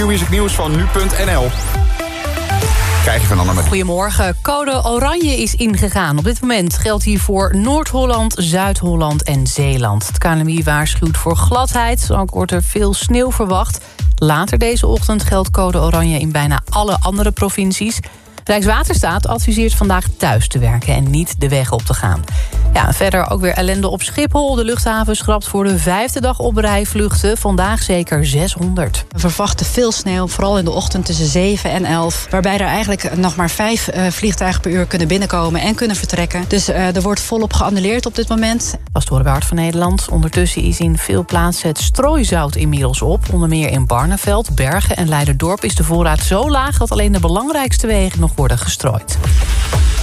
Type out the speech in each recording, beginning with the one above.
6 uur, het Q-music nieuws van nu.nl. Krijg je van Anne. Goedemorgen. Code oranje is ingegaan. Op dit moment geldt hier voor Noord-Holland, Zuid-Holland en Zeeland. Het KNMI waarschuwt voor gladheid. Ook wordt er veel sneeuw verwacht. Later deze ochtend geldt code oranje in bijna alle andere provincies. Rijkswaterstaat adviseert vandaag thuis te werken en niet de weg op te gaan. Ja, verder ook weer ellende op Schiphol. De luchthaven schrapt voor de vijfde dag op rij vluchten. Vandaag zeker 600. We verwachten veel sneeuw, vooral in de ochtend tussen 7 en 11. Waarbij er eigenlijk nog maar vijf uh, vliegtuigen per uur kunnen binnenkomen en kunnen vertrekken. Dus uh, er wordt volop geannuleerd op dit moment. Pastoor Hart van Nederland. Ondertussen is in veel plaatsen het strooizout inmiddels op. Onder meer in Barneveld, Bergen en Leiderdorp is de voorraad zo laag... dat alleen de belangrijkste wegen nog worden gestrooid.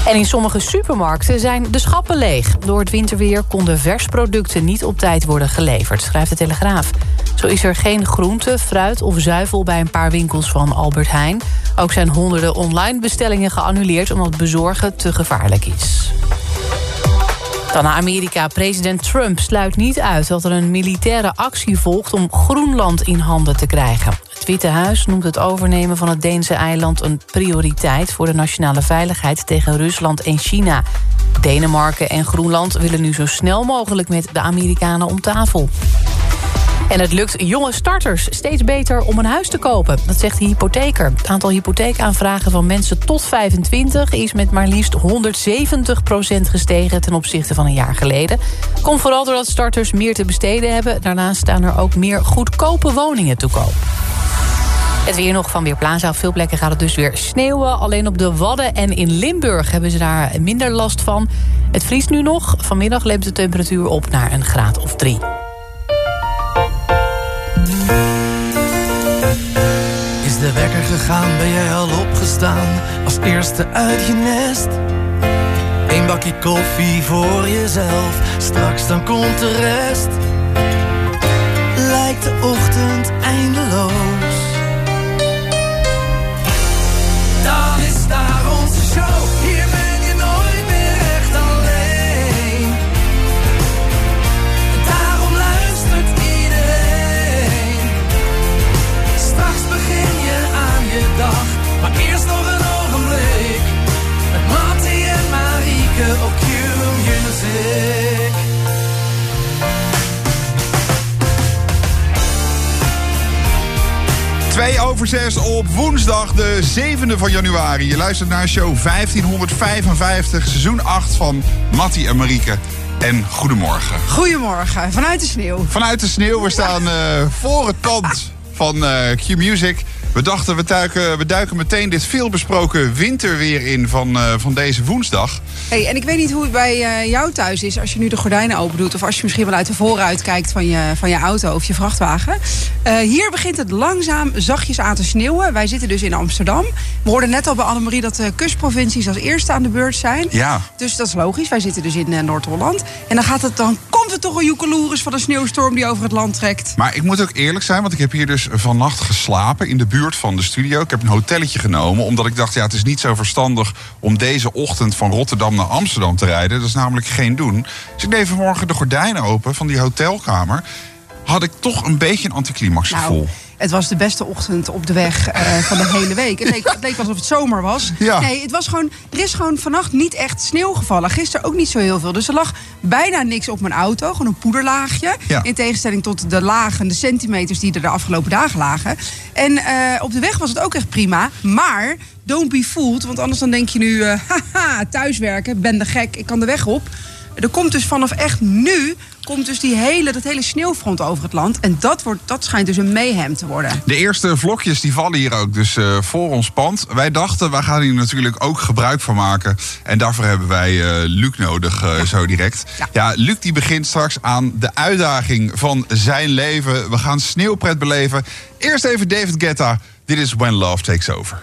En in sommige supermarkten zijn de schappen leeg. Door het winterweer konden versproducten niet op tijd worden geleverd, schrijft de Telegraaf. Zo is er geen groente, fruit of zuivel bij een paar winkels van Albert Heijn. Ook zijn honderden online bestellingen geannuleerd... omdat bezorgen te gevaarlijk is. Dan Amerika. President Trump sluit niet uit dat er een militaire actie volgt... om Groenland in handen te krijgen. Witte Huis noemt het overnemen van het Deense eiland... een prioriteit voor de nationale veiligheid tegen Rusland en China. Denemarken en Groenland willen nu zo snel mogelijk met de Amerikanen om tafel. En het lukt jonge starters steeds beter om een huis te kopen. Dat zegt de hypotheker. Het aantal hypotheekaanvragen van mensen tot 25... is met maar liefst 170% gestegen ten opzichte van een jaar geleden. Komt vooral doordat starters meer te besteden hebben. Daarnaast staan er ook meer goedkope woningen te koop. Het weer nog van Weerplaza. Op veel plekken gaat het dus weer sneeuwen. Alleen op de Wadden en in Limburg hebben ze daar minder last van. Het vriest nu nog. Vanmiddag leemt de temperatuur op naar een graad of drie. De wekker gegaan, ben jij al opgestaan? Als eerste uit je nest. Eén bakje koffie voor jezelf Straks dan komt de rest. Lijkt de ochtend Twee over zes op woensdag de 7e van januari. Je luistert naar show 1555, seizoen 8 van Mattie en Marieke. En goedemorgen. Goedemorgen, vanuit de sneeuw. Vanuit de sneeuw, we staan eh, voor het pand van eh, Q-Music. We dachten, we duiken, we duiken meteen dit veelbesproken winterweer in van, eh, van deze woensdag. Hey, en ik weet niet hoe het bij eh, jou thuis is als je nu de gordijnen open doet... of als je misschien wel uit de vooruit kijkt van je, van je auto of je vrachtwagen. Hier begint het langzaam zachtjes aan te sneeuwen. Wij zitten dus in Amsterdam. We hoorden net al bij Annemarie dat de kustprovincies als eerste aan de beurt zijn. Ja. Dus dat is logisch. Wij zitten dus in Noord-Holland. En dan, gaat het, dan komt er toch een joekeloeris van een sneeuwstorm die over het land trekt. Maar ik moet ook eerlijk zijn, want ik heb hier dus vannacht geslapen in de buurt van de studio. Ik heb een hotelletje genomen, omdat ik dacht, ja, het is niet zo verstandig om deze ochtend van Rotterdam naar Amsterdam te rijden. Dat is namelijk geen doen. Dus ik deed vanmorgen de gordijnen open van die hotelkamer. Had ik toch een beetje een anticlimax gevoel. Nou, het was de beste ochtend op de weg eh, van de hele week. Het leek, het leek alsof het zomer was. Ja. Nee, het was gewoon, er is gewoon vannacht niet echt sneeuw gevallen. Gisteren ook niet zo heel veel. Dus er lag bijna niks op mijn auto. Gewoon een poederlaagje. Ja. In tegenstelling tot de lagen, de centimeters die er de afgelopen dagen lagen. En eh, op de weg was het ook echt prima. Maar don't be fooled. Want anders dan denk je nu, eh, haha, thuiswerken, ben de gek, ik kan de weg op. Er komt dus vanaf echt nu komt dus die hele, dat hele sneeuwfront over het land. En dat, wordt, dat schijnt dus een mayhem te worden. De eerste vlokjes die vallen hier ook dus eh, voor ons pand. Wij dachten, wij gaan hier natuurlijk ook gebruik van maken. En daarvoor hebben wij eh, Luc nodig, eh, zo direct. Ja. Ja. Luc die begint straks aan de uitdaging van zijn leven. We gaan sneeuwpret beleven. Eerst even David Guetta. Dit is When Love Takes Over.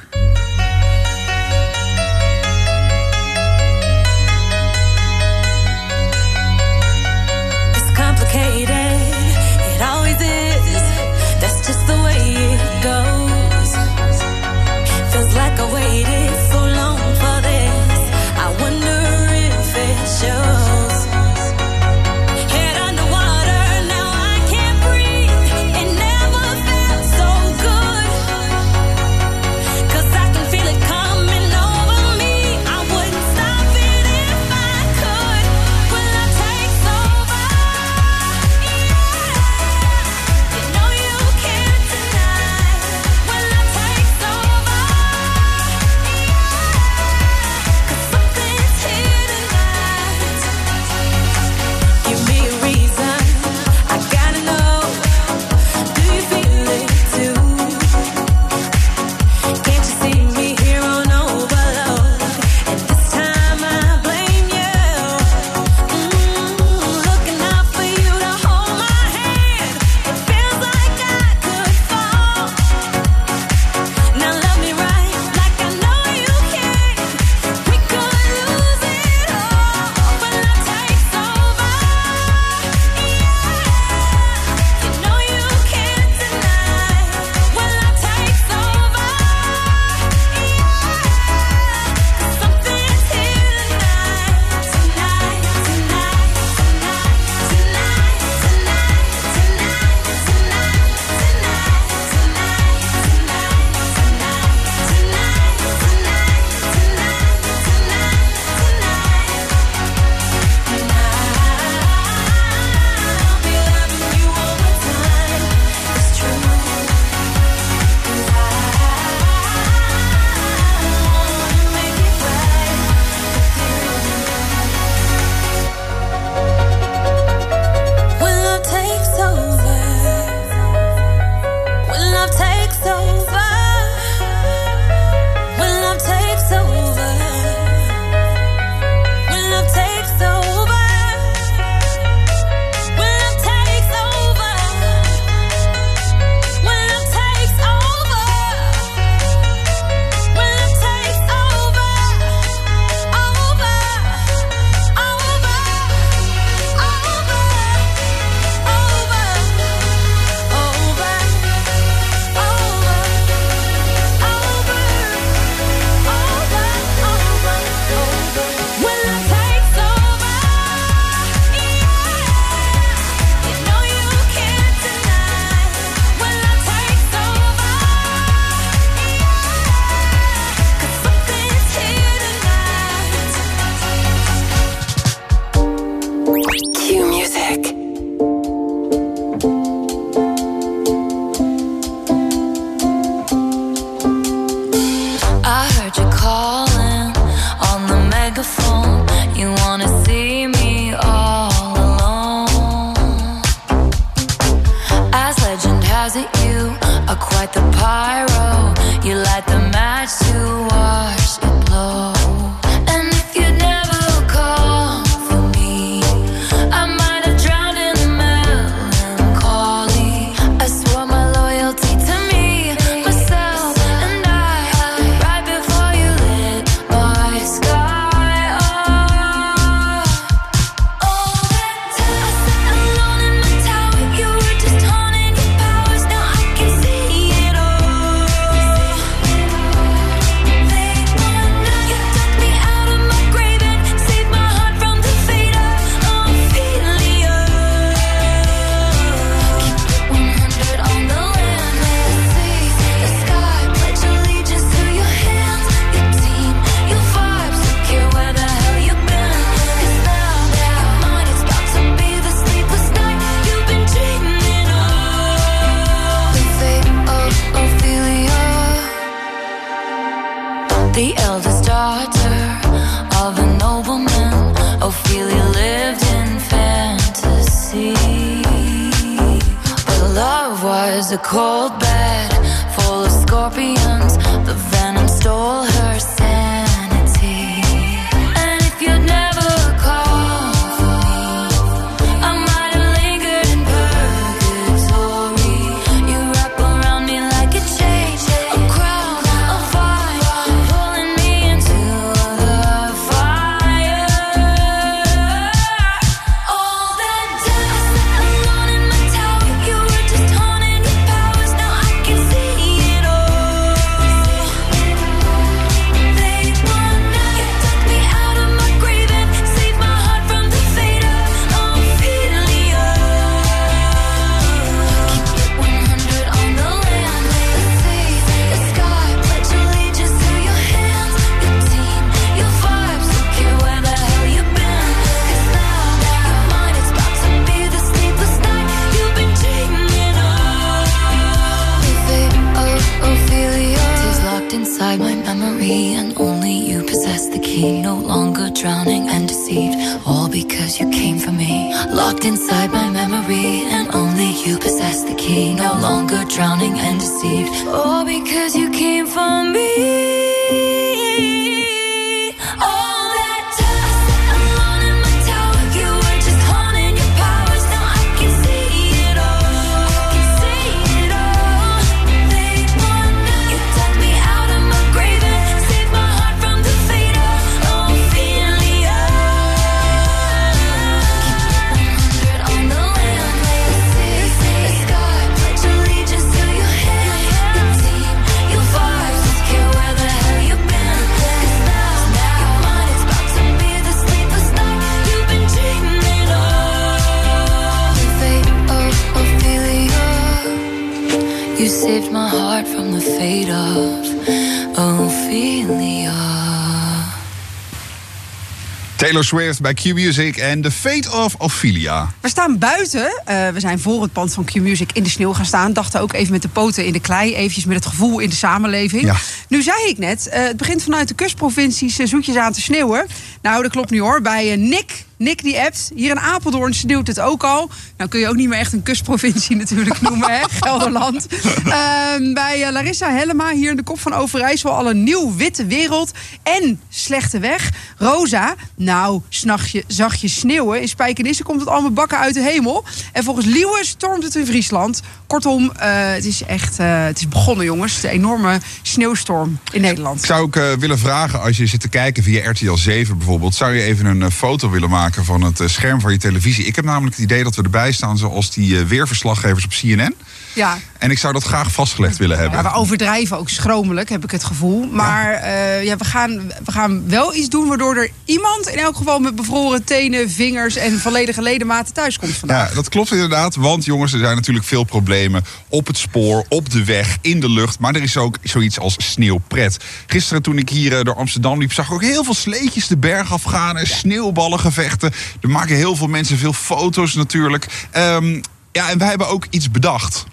Taylor Swift bij Q-Music en The Fate of Ophelia. We staan buiten. Eh, we zijn voor het pand van Q-Music in de sneeuw gaan staan. Dachten ook even met de poten in de klei. Eventjes met het gevoel in de samenleving. Ja. Nu zei ik net, eh, het begint vanuit de kustprovincies zoetjes aan te sneeuwen. Nou, dat klopt niet hoor. Bij eh, Nick, Nick die appt. Hier in Apeldoorn sneeuwt het ook al. Nou kun je ook niet meer echt een kustprovincie natuurlijk noemen, hè? Gelderland. Ehm, bij eh, Larissa Hellema, hier in de kop van Overijssel, al een nieuw witte wereld. En slechte weg. Rosa, nou, s'nachtje zag je sneeuwen. In Spijkenisse komt het allemaal bakken uit de hemel. En volgens Liewe stormt het in Friesland. Kortom, eh, het is echt eh, het is begonnen, jongens. De enorme sneeuwstorm in Nederland. Ik zou ook willen vragen, als je zit te kijken via RTL 7 bijvoorbeeld... zou je even een foto willen maken van het eh, scherm van je televisie? Ik heb namelijk het idee dat we erbij staan zoals die eh, weerverslaggevers op CNN. Ja. En ik zou dat graag vastgelegd willen hebben. Ja, we overdrijven ook schromelijk, heb ik het gevoel. Maar ja. ja, we, gaan, we gaan wel iets doen waardoor er iemand in elk geval met bevroren tenen, vingers en volledige ledematen thuis komt vandaag. Ja, dat klopt inderdaad. Want jongens, er zijn natuurlijk veel problemen op het spoor, op de weg, in de lucht. Maar er is ook zoiets als sneeuwpret. Gisteren toen ik hier eh, door Amsterdam liep, zag ik ook heel veel sleetjes de berg afgaan en sneeuwballengevechten. Er maken heel veel mensen veel foto's natuurlijk. Um, ja, en wij hebben ook iets bedacht.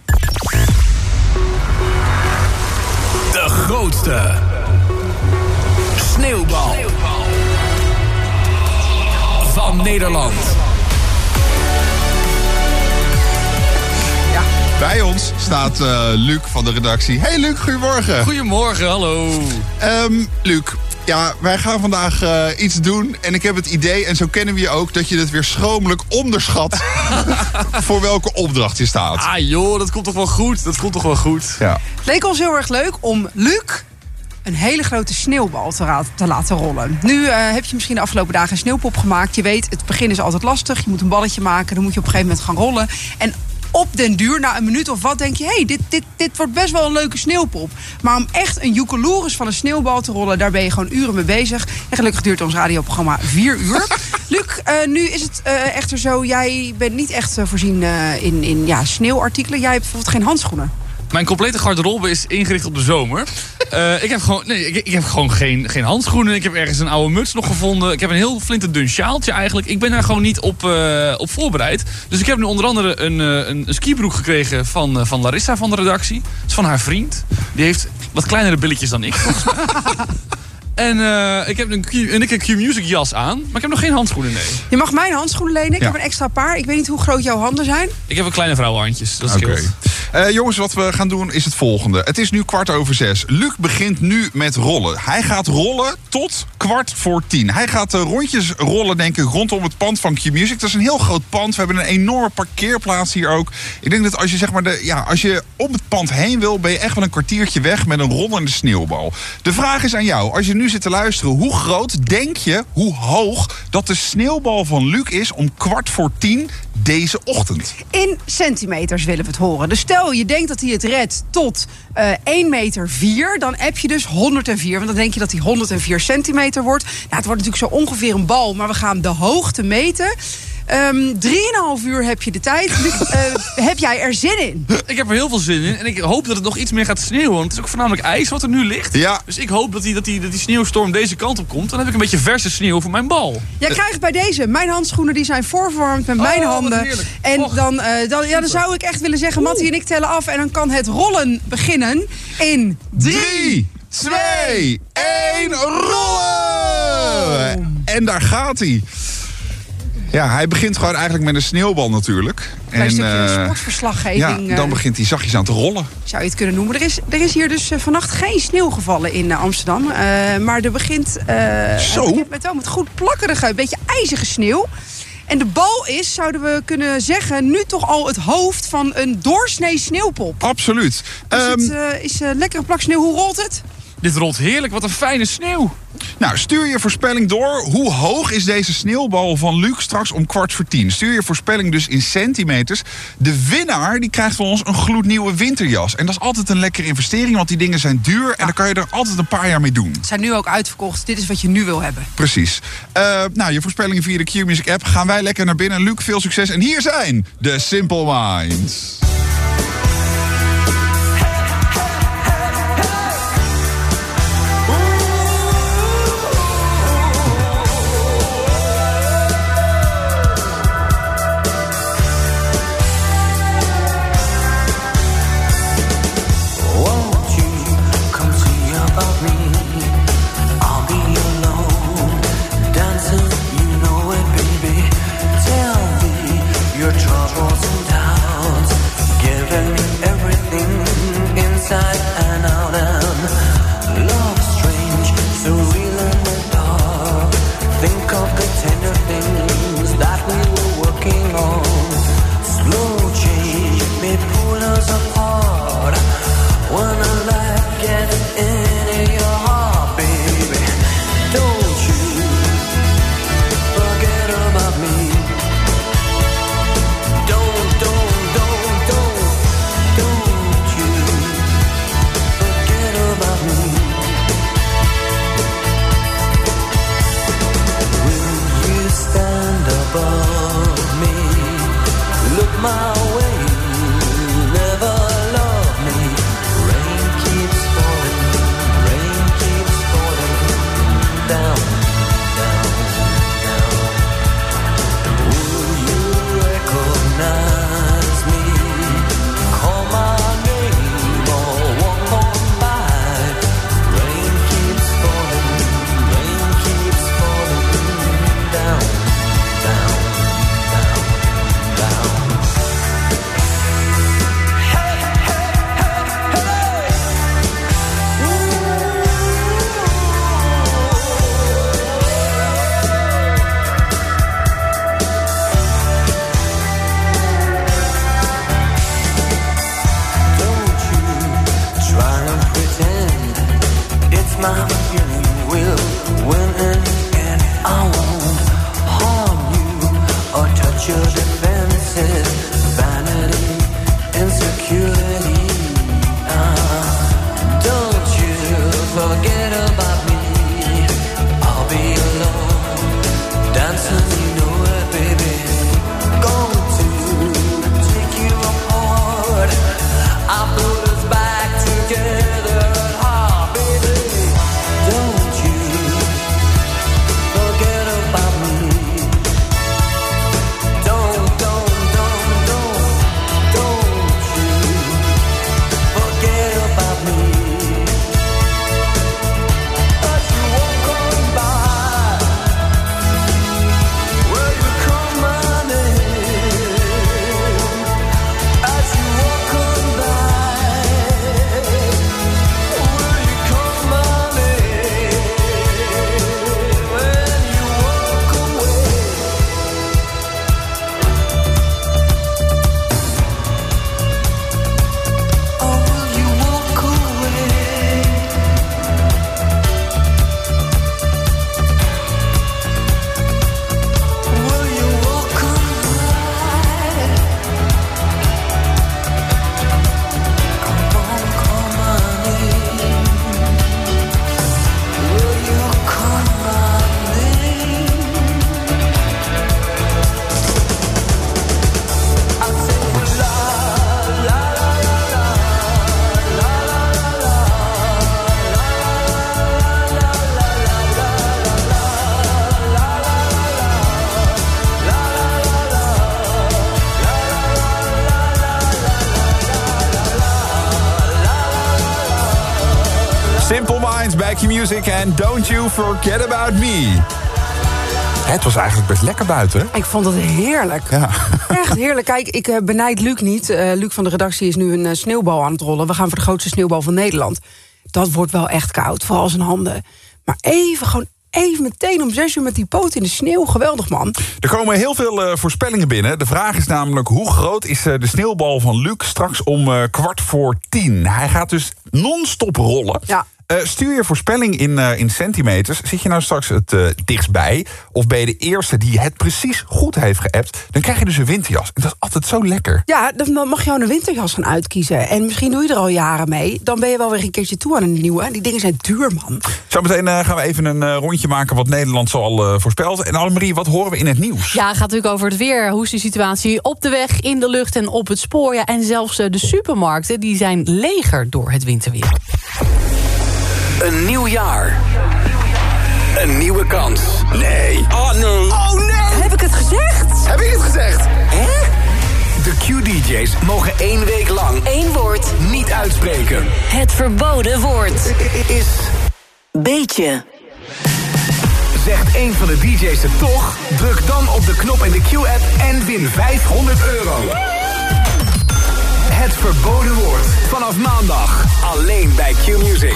De grootste sneeuwbal, sneeuwbal. van Nederland. Ja, Bij ons staat eh, Luc van de redactie. Hey Luc, goedemorgen. Goedemorgen, hallo. Ehm, Luc, ja, wij gaan vandaag eh, iets doen. En ik heb het idee, en zo kennen we je ook, dat je het weer schromelijk onderschat. voor welke opdracht je staat. Ah joh, dat komt toch wel goed? Dat komt toch wel goed? Ja. Het leek ons heel erg leuk om Luc een hele grote sneeuwbal te, te laten rollen. Nu eh, heb je misschien de afgelopen dagen een sneeuwpop gemaakt. Je weet, het begin is altijd lastig. Je moet een balletje maken, dan moet je op een gegeven moment gaan rollen. En op den duur, na een minuut of wat, denk je... hé, hey, dit, dit, dit wordt best wel een leuke sneeuwpop. Maar om echt een joekeloeris van een sneeuwbal te rollen... daar ben je gewoon uren mee bezig. En gelukkig duurt ons radioprogramma vier uur. Luc, eh, nu is het eh, echter zo... jij bent niet echt eh, voorzien in, in ja, sneeuwartikelen. Jij hebt bijvoorbeeld geen handschoenen. Mijn complete garderobe is ingericht op de zomer. Eh, ik heb gewoon, nee, ik, ik heb gewoon geen, geen handschoenen. Ik heb ergens een oude muts nog gevonden. Ik heb een heel flinterdun sjaaltje eigenlijk. Ik ben daar gewoon niet op, eh, op voorbereid. Dus ik heb nu onder andere een, eh, een, een skibroek gekregen van, van Larissa van de redactie. Dat is van haar vriend. Die heeft wat kleinere billetjes dan ik. En, eh, ik heb een Q, en ik heb Q-Music jas aan. Maar ik heb nog geen handschoenen, nee. Je mag mijn handschoenen lenen. Ik Ja. heb een extra paar. Ik weet niet hoe groot jouw handen zijn. Ik heb een kleine vrouwenhandjes. Dat Oké. scheelt. Eh, jongens, wat we gaan doen is het volgende. Het is nu kwart over zes. Luc begint nu met rollen. Hij gaat rollen tot kwart voor tien. Hij gaat eh, rondjes rollen, denk ik, rondom het pand van Q-Music. Dat is een heel groot pand. We hebben een enorme parkeerplaats hier ook. Ik denk dat als je, zeg maar, de, ja, als je om het pand heen wil... ben je echt wel een kwartiertje weg met een rollende sneeuwbal. De vraag is aan jou. Als je nu zit te luisteren, hoe groot denk je, hoe hoog... dat de sneeuwbal van Luc is om kwart voor tien deze ochtend? In centimeters willen we het horen. Dus stel je denkt dat hij het redt tot eh 1 meter 4, dan heb je dus 104. Want dan denk je dat hij 104 centimeter wordt. Nou, het wordt natuurlijk zo ongeveer een bal, maar we gaan de hoogte meten. Ehm 3,5 uur heb je de tijd. Eh, heb jij er zin in? Ik heb er heel veel zin in. En ik hoop dat het nog iets meer gaat sneeuwen. Want het is ook voornamelijk ijs wat er nu ligt. Ja. Dus ik hoop dat die, dat, die, dat die sneeuwstorm deze kant op komt. Dan heb ik een beetje verse sneeuw voor mijn bal. Jij krijgt bij deze, mijn handschoenen die zijn voorverwarmd met mijn Oh, handen. En Och, dan, eh, dan, ja, dan zou ik echt willen zeggen, Mattie en ik tellen af. En dan kan het rollen beginnen in 3, 2, 1, rollen! En daar gaat hij. Ja, hij begint gewoon eigenlijk met een sneeuwbal natuurlijk. Klein en, stukje eh, sportverslaggeving. ja, dan eh, begint hij zachtjes aan te rollen. zou je het kunnen noemen. Er is, er is hier dus eh, vannacht geen sneeuw gevallen in Amsterdam. Maar er begint Zo? met, wel met goed plakkerige, een beetje ijzige sneeuw. En de bal is, zouden we kunnen zeggen, nu toch al het hoofd van een doorsnee sneeuwpop. Absoluut. Dus Ehm, het eh, is een lekkere plak sneeuw. Hoe rolt het? Dit rolt heerlijk. Wat een fijne sneeuw. nou, stuur je voorspelling door. Hoe hoog is deze sneeuwbal van Luc straks om kwart voor tien? Stuur je voorspelling dus in centimeters. De winnaar die krijgt van ons een gloednieuwe winterjas. En dat is altijd een lekkere investering, want die dingen zijn duur. En dan kan je er altijd een paar jaar mee doen. Ze zijn nu ook uitverkocht. Dit is wat je nu wil hebben. Precies. Eh, nou, je voorspellingen via de Q-Music app. Gaan wij lekker naar binnen. Luc, veel succes. En hier zijn de Simple Minds. Music en Don't You Forget About Me. Het was eigenlijk best lekker buiten. Ik vond het heerlijk. Ja. Echt heerlijk. Kijk, ik eh, benijd Luc niet. Eh, Luc van de redactie is nu een eh, sneeuwbal aan het rollen. We gaan voor de grootste sneeuwbal van Nederland. Dat wordt wel echt koud, vooral zijn handen. Maar even, gewoon even meteen om zes uur met die poot in de sneeuw. Geweldig, man. Er komen heel veel voorspellingen binnen. De vraag is namelijk hoe groot is de sneeuwbal van Luc straks om kwart voor tien. Hij gaat dus non-stop rollen. Ja. Eh, stuur je voorspelling in, eh, in centimeters. Zit je nou straks het eh, dichtstbij? Of ben je de eerste die het precies goed heeft geappt? Dan krijg je dus een winterjas. En dat is altijd zo lekker. Ja, dan mag je gewoon een winterjas gaan uitkiezen. En misschien doe je er al jaren mee. Dan ben je wel weer een keertje toe aan een nieuwe. Die dingen zijn duur, man. Zometeen eh, gaan we even een eh, rondje maken wat Nederland zoal eh, voorspelt. En Annemarie, wat horen we in het nieuws? Ja, het gaat natuurlijk over het weer. Hoe is de situatie op de weg, in de lucht en op het spoor? Ja, en zelfs de supermarkten die zijn leger door het winterweer. Een nieuw jaar. Een nieuwe kans. Nee. Oh nee. Oh nee. Heb ik het gezegd? Heb ik het gezegd? Hè? De Q-DJ's mogen één week lang Eén woord. niet uitspreken. Het verboden woord. Is Beetje. Zegt een van de DJ's het toch? Druk dan op de knop in de Q-app en win 500 euro. Het verboden woord. Vanaf maandag. Alleen bij Q-Music.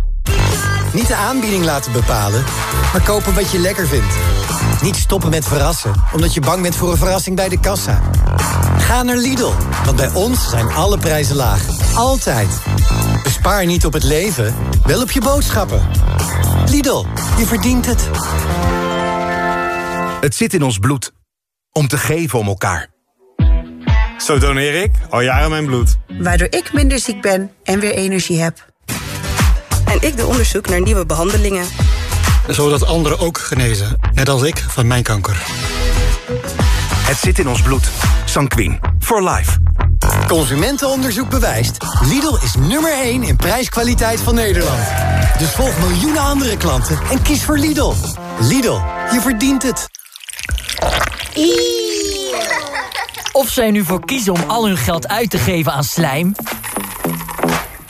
Niet de aanbieding laten bepalen, maar kopen wat je lekker vindt. Niet stoppen met verrassen, omdat je bang bent voor een verrassing bij de kassa. Ga naar Lidl, want bij ons zijn alle prijzen laag. Altijd. Bespaar niet op het leven, wel op je boodschappen. Lidl, je verdient het. Het zit in ons bloed. Om te geven om elkaar. Zo doneer ik al jaren mijn bloed. Waardoor ik minder ziek ben en weer energie heb. En ik doe onderzoek naar nieuwe behandelingen. Zodat anderen ook genezen, net als ik van mijn kanker. Het zit in ons bloed. Sanquin. For life. Consumentenonderzoek bewijst. Lidl is nummer 1 in prijskwaliteit van Nederland. Dus volg miljoenen andere klanten en kies voor Lidl. Lidl, je verdient het. Of zij nu voor kiezen om al hun geld uit te geven aan slijm...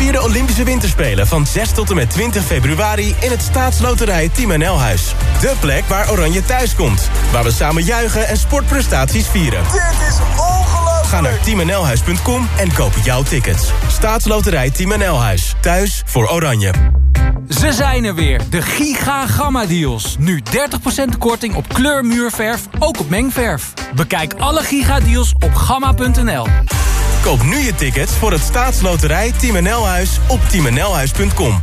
Vier de Olympische Winterspelen van 6 tot en met 20 februari... in het staatsloterij Team NL Huis. De plek waar Oranje thuis komt. Waar we samen juichen en sportprestaties vieren. Dit is ongelooflijk! Ga naar teamnlhuis.com en koop jouw tickets. Staatsloterij Team NL Huis. Thuis voor Oranje. Ze zijn er weer, de Giga Gamma Deals. Nu 30% korting op kleurmuurverf, ook op mengverf. Bekijk alle Giga Deals op gamma.nl. Koop nu je tickets voor het staatsloterij Team NL Huis op teamnlhuis.com.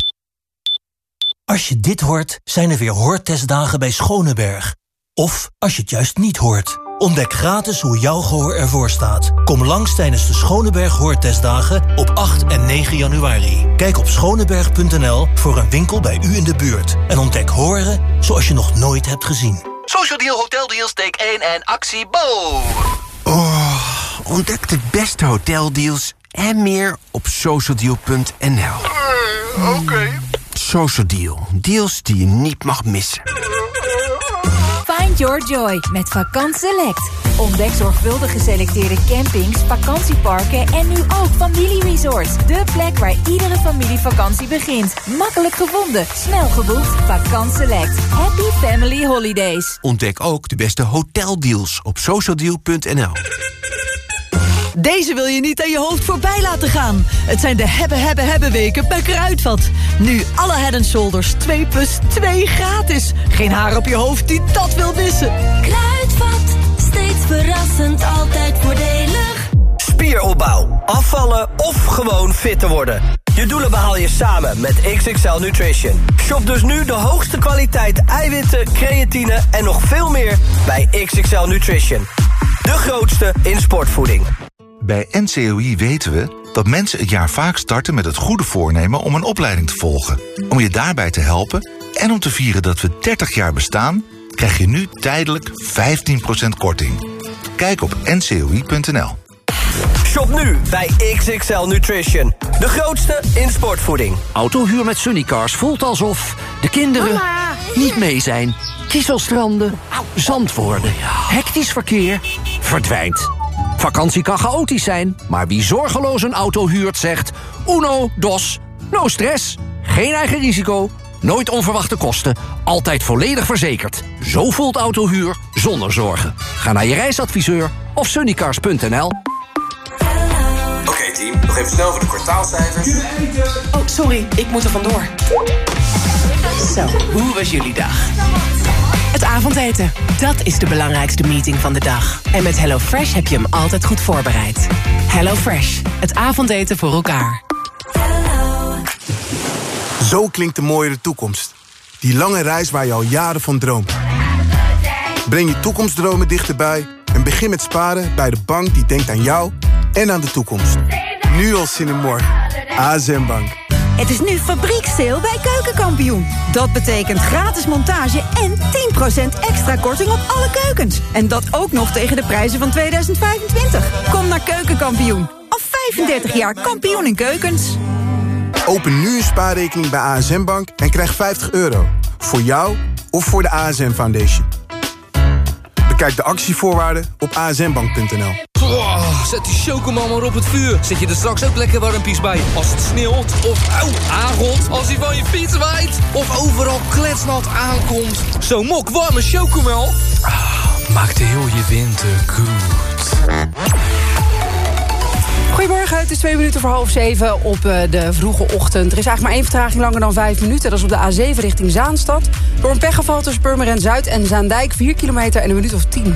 Als je dit hoort, zijn er weer hoortestdagen bij Schoneberg. Of als je het juist niet hoort. Ontdek gratis hoe jouw gehoor ervoor staat. Kom langs tijdens de Schoneberg Hoortestdagen op 8 en 9 januari. Kijk op schoneberg.nl voor een winkel bij u in de buurt. En ontdek horen zoals je nog nooit hebt gezien. Social Deal Hotel Deals take 1 en actie Bo. Oh, ontdek de beste hoteldeals en meer op socialdeal.nl. Oké. Social Deal. Deals die je niet mag missen. Find your joy met Vakant Select. Ontdek zorgvuldig geselecteerde campings, vakantieparken en nu ook familieresorts. De plek waar iedere familievakantie begint. Makkelijk gevonden, snel geboekt. Vakant Select. Happy Family Holidays. Ontdek ook de beste hoteldeals op socialdeal.nl. Deze wil je niet aan je hoofd voorbij laten gaan. Het zijn de hebben, hebben, hebben weken bij Kruidvat. Nu alle Head Shoulders 2 plus 2 gratis. Geen haar op je hoofd die dat wil missen. Kruidvat, steeds verrassend, altijd voordelig. Spieropbouw, afvallen of gewoon fit te worden. Je doelen behaal je samen met XXL Nutrition. Shop dus nu de hoogste kwaliteit eiwitten, creatine en nog veel meer bij XXL Nutrition. De grootste in sportvoeding. Bij NCOI weten we dat mensen het jaar vaak starten met het goede voornemen om een opleiding te volgen. Om je daarbij te helpen en om te vieren dat we 30 jaar bestaan, krijg je nu tijdelijk 15% korting. Kijk op ncoi.nl. Shop nu bij XXL Nutrition. De grootste in sportvoeding. Autohuur met Sunnycars voelt alsof de kinderen niet mee zijn. Kieselstranden, zand worden, hectisch verkeer, verdwijnt. Vakantie kan chaotisch zijn, maar wie zorgeloos een auto huurt zegt... uno, dos, no stress, geen eigen risico, nooit onverwachte kosten... altijd volledig verzekerd. Zo voelt autohuur zonder zorgen. Ga naar je reisadviseur of sunnycars.nl. Oké team, nog even snel voor de kwartaalcijfers. Oh, sorry, ik moet er vandoor. Zo, hoe was jullie dag? Avondeten, dat is de belangrijkste meeting van de dag. En met HelloFresh heb je hem altijd goed voorbereid. HelloFresh, het avondeten voor elkaar. Zo klinkt de mooiere toekomst. Die lange reis waar je al jaren van droomt. Breng je toekomstdromen dichterbij en begin met sparen bij de bank die denkt aan jou en aan de toekomst. Nu al zin in morgen. ASM Bank. Het is nu fabrieksteel bij Keukenkampioen. Dat betekent gratis montage en 10% extra korting op alle keukens. En dat ook nog tegen de prijzen van 2025. Kom naar Keukenkampioen. Al 35 jaar kampioen in keukens. Open nu een spaarrekening bij ASM Bank en krijg 50 euro. Voor jou of voor de ASM Foundation. Bekijk de actievoorwaarden op asmbank.nl. Oh, zet die chocomel maar op het vuur. Zet je er straks ook lekker warmpies bij. Als het sneeuwt of auw, aangot. Als hij van je fiets waait. Of overal kletsnat aankomt. Zo'n mok warme chocomel. Ah, maakt heel je winter goed. Goedemorgen, het is twee minuten voor half zeven op eh, de vroege ochtend. Er is eigenlijk maar één vertraging langer dan vijf minuten. Dat is op de A7 richting Zaanstad. Door een pechgeval tussen Purmerend Zuid en Zaandijk... 4 kilometer en een minuut of tien.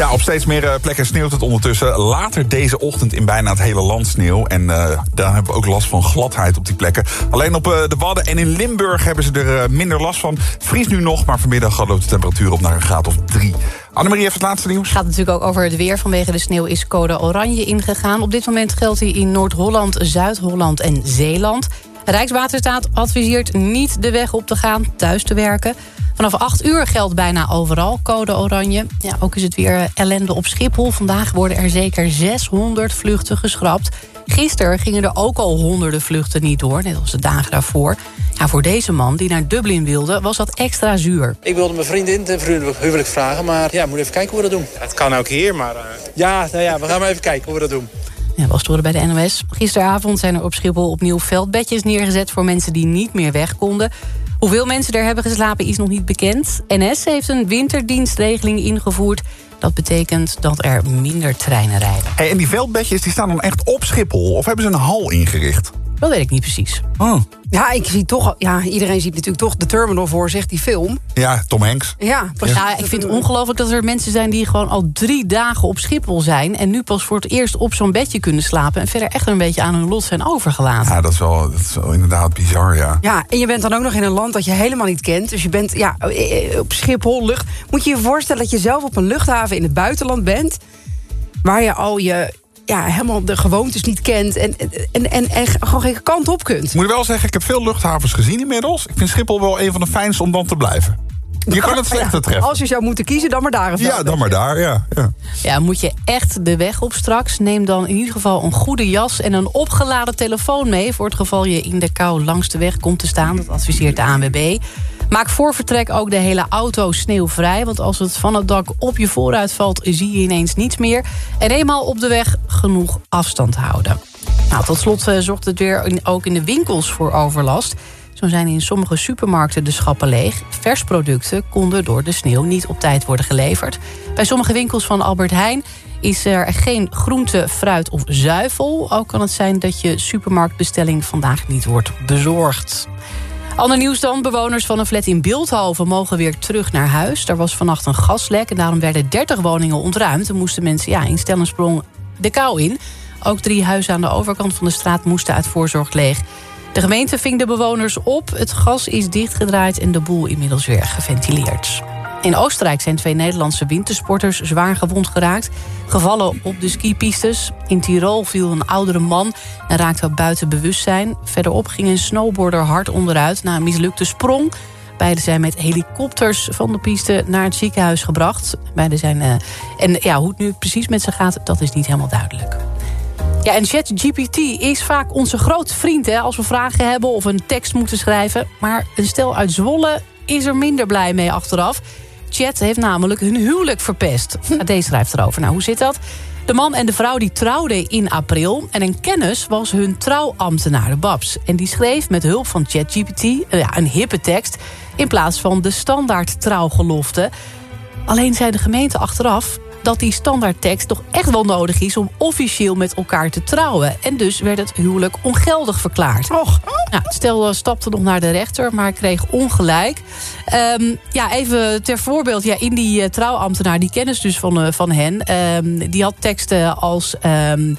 Ja, op steeds meer eh, plekken sneeuwt het ondertussen. Later deze ochtend in bijna het hele land sneeuw. En eh, daar hebben we ook last van gladheid op die plekken. Alleen op eh, de Wadden en in Limburg hebben ze er minder last van. Vriest nu nog, maar vanmiddag ook de temperatuur op naar een graad of drie. Annemarie heeft het laatste nieuws. Het gaat natuurlijk ook over het weer. Vanwege de sneeuw is code oranje ingegaan. Op dit moment geldt hij in Noord-Holland, Zuid-Holland en Zeeland. Rijkswaterstaat adviseert niet de weg op te gaan, thuis te werken. Vanaf 8 uur geldt bijna overal code oranje. Ja, ook is het weer ellende op Schiphol. Vandaag worden er zeker 600 vluchten geschrapt. Gisteren gingen er ook al honderden vluchten niet door, net als de dagen daarvoor. Ja, voor deze man die naar Dublin wilde, was dat extra zuur. Ik wilde mijn vriendin ten huwelijk- huwelijk vragen, maar ja, we moeten even kijken hoe we dat doen. Het kan ook hier, maar... eh, Ja, nou ja, we gaan maar even kijken hoe we dat doen. Ja, was bij de NOS. Gisteravond zijn er op Schiphol opnieuw veldbedjes neergezet... voor mensen die niet meer weg konden. Hoeveel mensen er hebben geslapen is nog niet bekend. NS heeft een winterdienstregeling ingevoerd. Dat betekent dat er minder treinen rijden. En die veldbedjes die staan dan echt op Schiphol? Of hebben ze een hal ingericht? Dat weet ik niet precies. Oh. Ja, ik zie toch, ja, iedereen ziet natuurlijk toch de terminal voor zich, die film. Ja, Tom Hanks. Ja, Ja, ik vind het ongelooflijk dat er mensen zijn die gewoon al drie dagen op Schiphol zijn... en nu pas voor het eerst op zo'n bedje kunnen slapen... en verder echt een beetje aan hun lot zijn overgelaten. Ja, dat is wel, dat is wel inderdaad bizar, ja. Ja, en je bent dan ook nog in een land dat je helemaal niet kent. Dus je bent ja, eh, op Schiphol, lucht. Moet je je voorstellen dat je zelf op een luchthaven in het buitenland bent... waar je al je ja, helemaal de gewoontes niet kent... en, en, en, en gewoon geen kant op kunt. Ik moet wel zeggen, ik heb veel luchthavens gezien inmiddels. Ik vind Schiphol wel een van de fijnste om dan te blijven. Je kan het slechter Ja, treffen. Als je zou moeten kiezen, dan maar daar. Ja, dan maar daar, ja. ja. Ja, moet je echt de weg op straks? Neem dan in ieder geval een goede jas en een opgeladen telefoon mee... voor het geval je in de kou langs de weg komt te staan. Dat adviseert de ANWB. Maak voor vertrek ook de hele auto sneeuwvrij. Want als het van het dak op je vooruit valt, zie je ineens niets meer. En eenmaal op de weg genoeg afstand houden. Nou, tot slot eh, zorgt het weer ook in de winkels voor overlast. Zo zijn in sommige supermarkten de schappen leeg. Versproducten konden door de sneeuw niet op tijd worden geleverd. Bij sommige winkels van Albert Heijn is er geen groente, fruit of zuivel. Ook kan het zijn dat je supermarktbestelling vandaag niet wordt bezorgd. Ander nieuws dan. Bewoners van een flat in Beeldhoven mogen weer terug naar huis. Er was vannacht een gaslek en daarom werden 30 woningen ontruimd. En moesten mensen ja, in Stellensprong de kou in. Ook drie huizen aan de overkant van de straat moesten uit voorzorg leeg. De gemeente ving de bewoners op. Het gas is dichtgedraaid en de boel inmiddels weer geventileerd. In Oostenrijk zijn twee Nederlandse wintersporters zwaar gewond geraakt. Gevallen op de skipistes. In Tirol viel een oudere man en raakte buiten bewustzijn. Verderop ging een snowboarder hard onderuit na een mislukte sprong. Beiden zijn met helikopters van de piste naar het ziekenhuis gebracht. Beiden zijn, eh, en ja, hoe het nu precies met ze gaat, dat is niet helemaal duidelijk. Ja, en ChatGPT is vaak onze grote vriend hè, als we vragen hebben of een tekst moeten schrijven. Maar een stel uit Zwolle is er minder blij mee achteraf. Chat heeft namelijk hun huwelijk verpest. Deze schrijft erover. Nou, hoe zit dat? De man en de vrouw die trouwden in april. En een kennis was hun trouwambtenaar, de Babs. En die schreef met hulp van ChatGPT eh, ja, een hippe tekst... in plaats van de standaard trouwgelofte. Alleen zei de gemeente achteraf dat die standaardtekst toch echt wel nodig is... om officieel met elkaar te trouwen. En dus werd het huwelijk ongeldig verklaard. Och. Nou, het stel eh, stapte nog naar de rechter, maar kreeg ongelijk. Ehm, ja, even ter voorbeeld. Ja, in die eh, trouwambtenaar, die kennis dus van, eh, van hen... ehm, die had teksten als... ehm,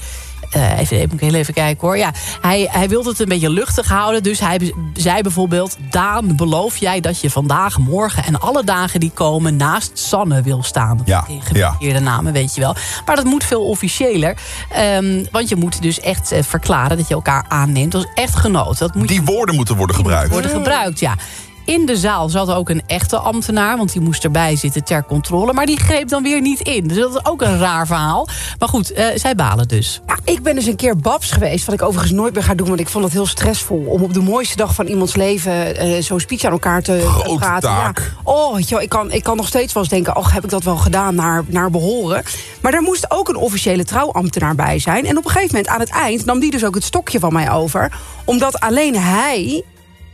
eh, even, even, even kijken hoor. Ja, hij, hij wilde het een beetje luchtig houden. Dus hij zei bijvoorbeeld... Daan, beloof jij dat je vandaag, morgen en alle dagen die komen... naast Sanne wil staan? Ja, ja. Namen, weet je wel. Maar dat moet veel officiëler. Ehm, want je moet dus echt eh, verklaren dat je elkaar aanneemt als echtgenoot. Dat moet Die woorden moeten worden gebruikt. worden gebruikt, ja. In de zaal zat ook een echte ambtenaar, want die moest erbij zitten ter controle. Maar die greep dan weer niet in. Dus dat is ook een raar verhaal. Maar goed, eh, zij balen dus. Ja, ik ben dus een keer babs geweest, wat ik overigens nooit meer ga doen... want ik vond het heel stressvol om op de mooiste dag van iemands leven... eh, zo'n speech aan elkaar te Grote praten. taak. Ja. Oh, weet je wel, ik kan, ik kan nog steeds wel eens denken... oh, heb ik dat wel gedaan naar, naar behoren? Maar daar moest ook een officiële trouwambtenaar bij zijn. En op een gegeven moment, aan het eind, nam die dus ook het stokje van mij over. Omdat alleen hij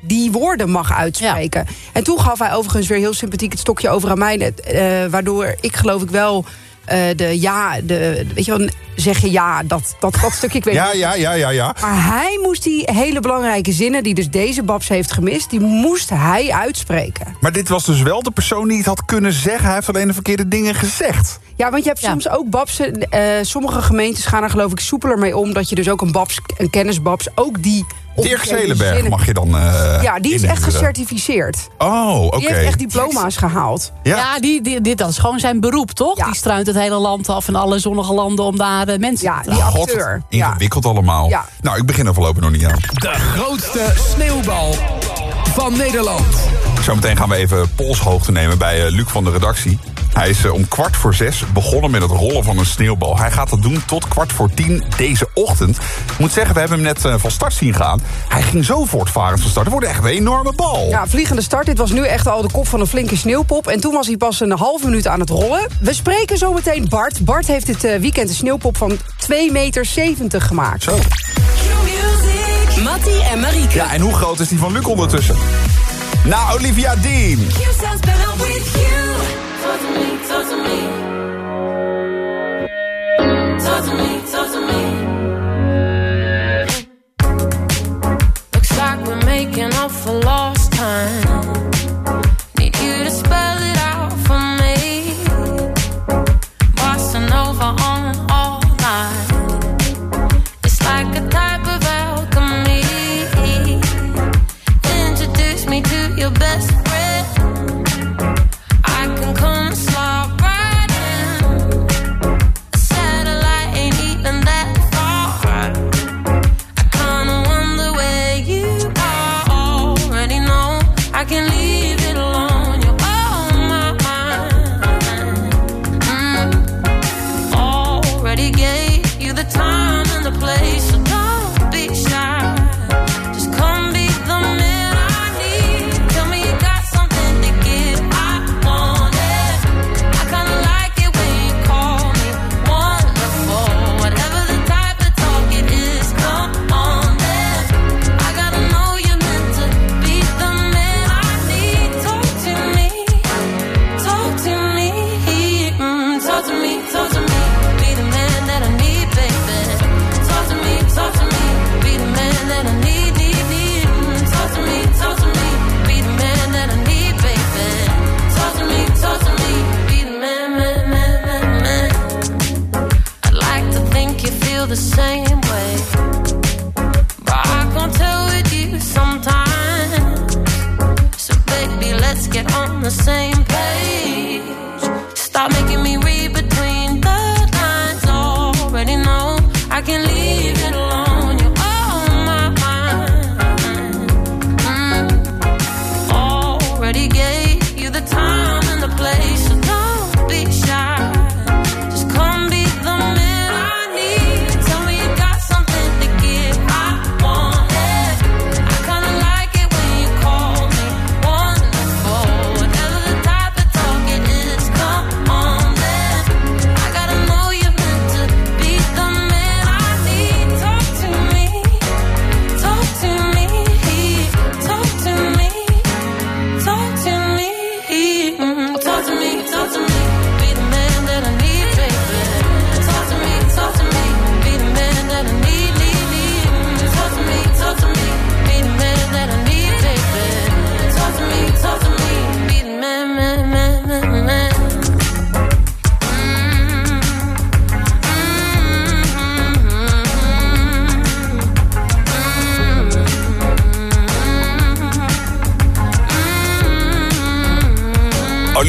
die woorden mag uitspreken. En toen gaf hij overigens weer heel sympathiek het stokje over aan mij... eh, waardoor ik geloof ik wel eh, de ja, de, weet je wel, zeg je ja, dat, dat, dat stukje, ik weet Ja, niet. ja, ja, ja, ja. Maar hij moest die hele belangrijke zinnen, die dus deze Babs heeft gemist... die moest hij uitspreken. Maar dit was dus wel de persoon die het had kunnen zeggen. Hij heeft alleen de verkeerde dingen gezegd. Ja, want je hebt soms ook babsen. eh, sommige gemeentes gaan er geloof ik soepeler mee om... dat je dus ook een babs, een kennisbabs, ook die... Dirk Zelenberg mag je dan eh Ja, die is echt inhuren. gecertificeerd. Oh, oké. Die heeft echt diploma's gehaald. Ja, die, die, dit dat is gewoon zijn beroep, toch? Die struint het hele land af en alle zonnige landen om daar eh, mensen te die trouwen. acteur. Ingewikkeld allemaal. Ja. Nou, ik begin er voorlopig nog niet aan. De grootste sneeuwbal van Nederland. Zometeen gaan we even polshoogte nemen bij eh, Luc van de redactie. Hij is eh, om kwart voor zes begonnen met het rollen van een sneeuwbal. Hij gaat dat doen tot kwart voor tien deze ochtend. Ik moet zeggen, we hebben hem net eh, van start zien gaan. Hij ging zo voortvarend van start. Het wordt echt een enorme bal. Ja, vliegende start. Dit was nu echt al de kop van een flinke sneeuwpop. En toen was hij pas een halve minuut aan het rollen. We spreken zo meteen Bart. Bart heeft dit eh, weekend een sneeuwpop van 2,70 meter gemaakt. Zo. Mattie en Marieke. Ja, en hoe groot is die van Luc ondertussen? Nou, Olivia Dean. looking out for lost time. a place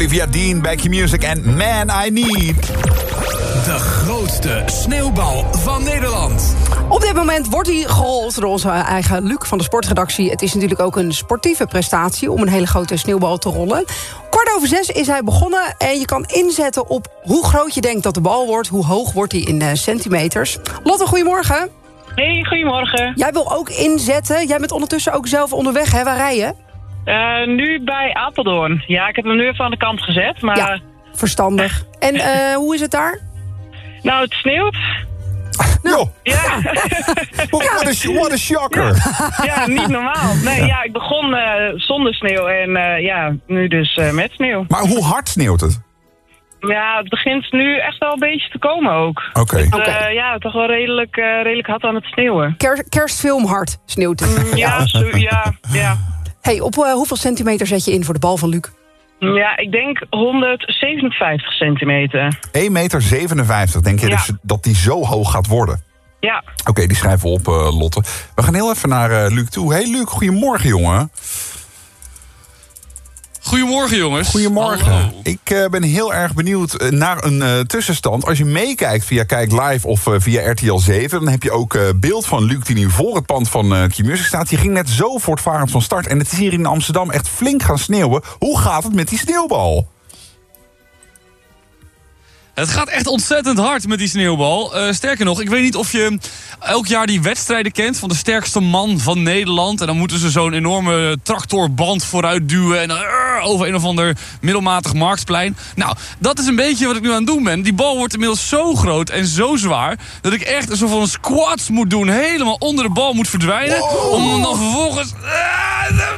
Olivia Dean, Back Your Music en Man I Need. De grootste sneeuwbal van Nederland. Op dit moment wordt hij gerold door onze eigen Luc van de sportredactie. Het is natuurlijk ook een sportieve prestatie om een hele grote sneeuwbal te rollen. Kwart over zes is hij begonnen en je kan inzetten op hoe groot je denkt dat de bal wordt. Hoe hoog wordt hij in eh, centimeters. Lotte, goedemorgen. Hey, goedemorgen. Jij wil ook inzetten. Jij bent ondertussen ook zelf onderweg, hè? Waar rij je? Eh, nu bij Apeldoorn. Ja, ik heb hem nu even aan de kant gezet, maar... Ja, verstandig. En eh, hoe is het daar? Nou, het sneeuwt. Nou. Ja. What a, what a shocker. Ja, niet normaal. Nee, ja, ik begon eh, zonder sneeuw en eh, ja, nu dus eh, met sneeuw. Maar hoe hard sneeuwt het? Ja, het begint nu echt wel een beetje te komen ook. Oké. Eh, ja, toch wel redelijk, eh, redelijk hard aan het sneeuwen. Ker- kerstfilm hard sneeuwt het. Ja, zo, ja, ja. Hey, op eh, hoeveel centimeter zet je in voor de bal van Luc? Ja, ik denk 157 centimeter. 1,57 meter, denk je Ja. dus dat die zo hoog gaat worden? Ja. Oké, die schrijven we op, eh, Lotte. We gaan heel even naar eh, Luc toe. Hey Luc, goedemorgen jongen. Goedemorgen jongens. Goedemorgen. Ik eh, ben heel erg benieuwd eh, naar een eh, tussenstand. Als je meekijkt via Kijk Live of via RTL 7... dan heb je ook beeld van Luc die nu voor het pand van eh Q-Music staat. Die ging net zo voortvarend van start. En het is hier in Amsterdam echt flink gaan sneeuwen. Hoe gaat het met die sneeuwbal? Het gaat echt ontzettend hard met die sneeuwbal. Sterker nog, ik weet niet of je elk jaar die wedstrijden kent van de sterkste man van Nederland. En dan moeten ze zo'n enorme tractorband vooruit duwen. En dan eh, over een of ander middelmatig marktplein. Nou, dat is een beetje wat ik nu aan het doen ben. Die bal wordt inmiddels zo groot en zo zwaar. dat ik echt een soort van squats moet doen. Helemaal onder de bal moet verdwijnen. Om hem dan vervolgens.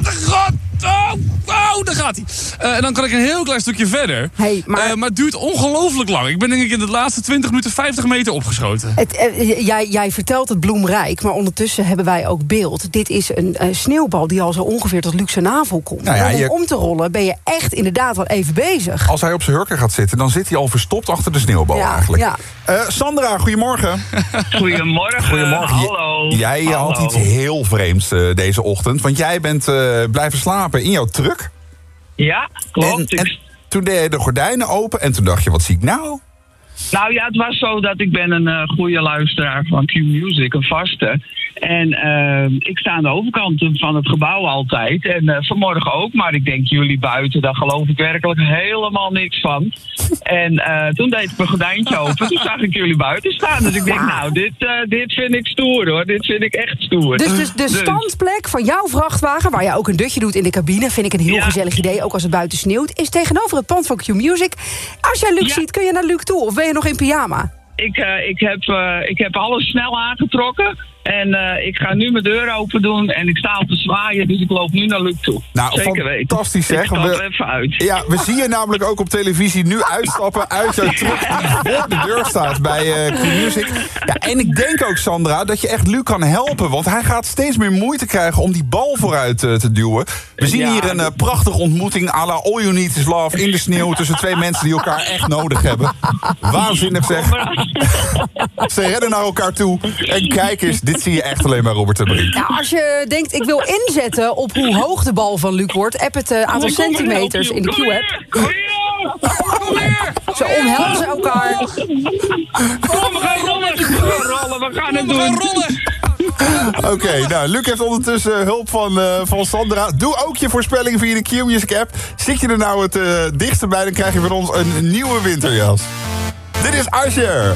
De God, Oh, oh, daar gaat hij. Eh, en dan kan ik een heel klein stukje verder. Hey, maar... Eh, maar het duurt ongelooflijk lang. Ik ben denk ik in de laatste 20 minuten 50 meter opgeschoten. Het, eh, jij, jij vertelt het bloemrijk, maar ondertussen hebben wij ook beeld. Dit is een eh, sneeuwbal die al zo ongeveer tot Luxe navel komt. Nou ja, om je- om te rollen ben je echt inderdaad wel even bezig. Als hij op zijn hurken gaat zitten, dan zit hij al verstopt achter de sneeuwbal Ja, eigenlijk. ja. Eh, Sandra, goedemorgen. Goedemorgen. Goedemorgen. J- Hallo. Jij had iets heel vreemds eh, deze ochtend. Want jij bent eh, blijven slapen in jouw truck. Ja, klopt. En, en toen deed je de gordijnen open en toen dacht je, wat zie ik nou? Nou ja, het was zo dat ik ben een eh, goede luisteraar van Q-Music, een vaste. En eh, ik sta aan de overkant van het gebouw altijd. En eh, vanmorgen ook, maar ik denk jullie buiten, daar geloof ik werkelijk helemaal niks van. En toen deed ik mijn gordijntje open, toen zag ik jullie buiten staan. Dus ik denk, nou, dit, dit vind ik stoer hoor. Dit vind ik echt stoer. Dus, dus de standplek van jouw vrachtwagen, waar je ook een dutje doet in de cabine, vind ik een heel gezellig idee, ook als het buiten sneeuwt, is tegenover het pand van Q-Music. Als jij Luc ziet, kun je naar Luc toe of ben nog in pyjama? Ik, eh, ik, heb, eh, ik heb alles snel aangetrokken. En eh, ik ga nu mijn deur open doen. En ik sta op te zwaaien. Dus ik loop nu naar Luc toe. Nou, Zeker weten. fantastisch zeg. Ik We- even uit. Ja, we zien je namelijk ook op televisie nu uitstappen uit jouw truck die voor de deur staat bij eh Q-Music. Ja, en ik denk ook, Sandra, dat je echt Luc kan helpen. Want hij gaat steeds meer moeite krijgen om die bal vooruit eh, te duwen. We zien Ja, hier een eh, prachtige ontmoeting à la All You Need Is Love in de sneeuw... tussen twee mensen die elkaar echt nodig hebben. Waanzinnig zeg. Ze rennen naar elkaar toe. En kijk eens, dit zie je echt alleen bij Robert de Brink. Nou, als je denkt, ik wil inzetten op hoe hoog de bal van Luc wordt, app het eh, aantal centimeters in de. Q-app. Ze omhelzen elkaar. Kom, we gaan rollen. We gaan rollen. We gaan het doen. Oké, nou, Luc heeft ondertussen hulp van, eh, van Sandra. Doe ook je voorspelling via de Q-Music app. Zit je er nou het eh, dichtste bij, dan krijg je van ons een nieuwe winterjas. Dit is Asher.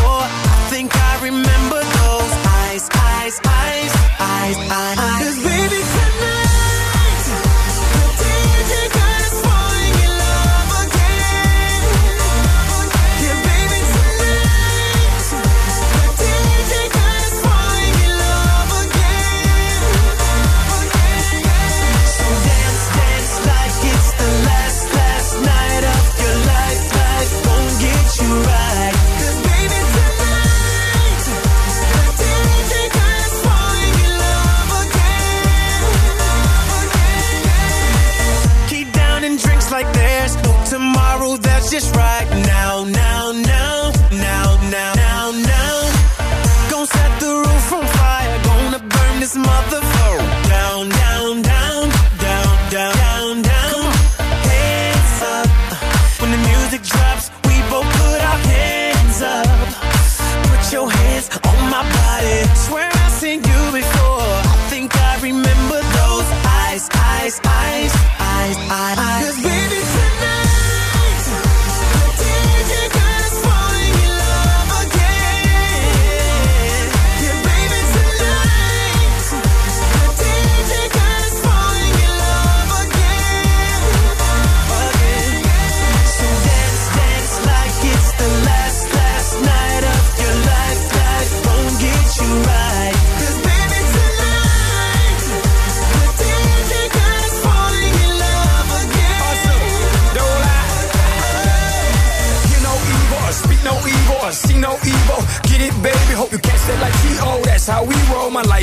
eyes on. this mother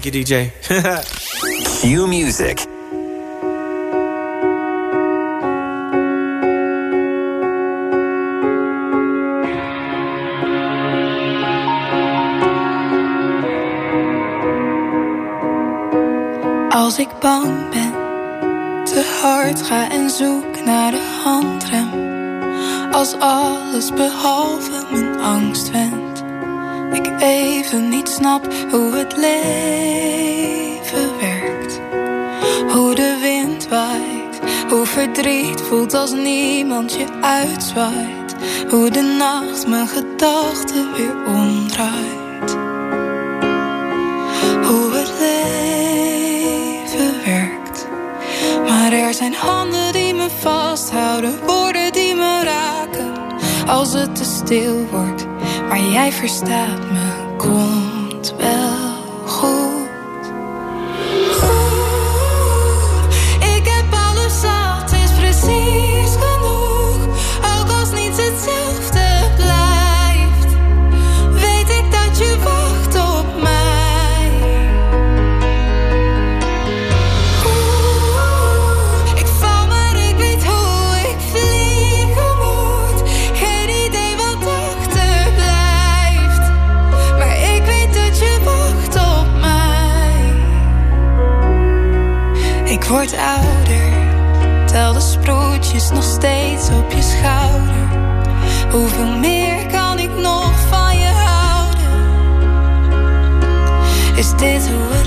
Thank you, DJ. Q Music. Als ik bang ben, te hard ga en zoek naar de handrem. Als alles behalve mijn angst wendt. Ik even niet snap hoe het leven werkt. Hoe de wind waait, hoe verdriet voelt als niemand je uitzwaait. Hoe de nacht mijn gedachten weer omdraait. Hoe het leven werkt. Maar er zijn handen die me vasthouden, woorden die me raken. Als het te stil wordt, maar jij verstaat me, komt wel word ouder, tel de sproetjes nog steeds op je schouder. Hoeveel meer kan ik nog van je houden? Is dit hoe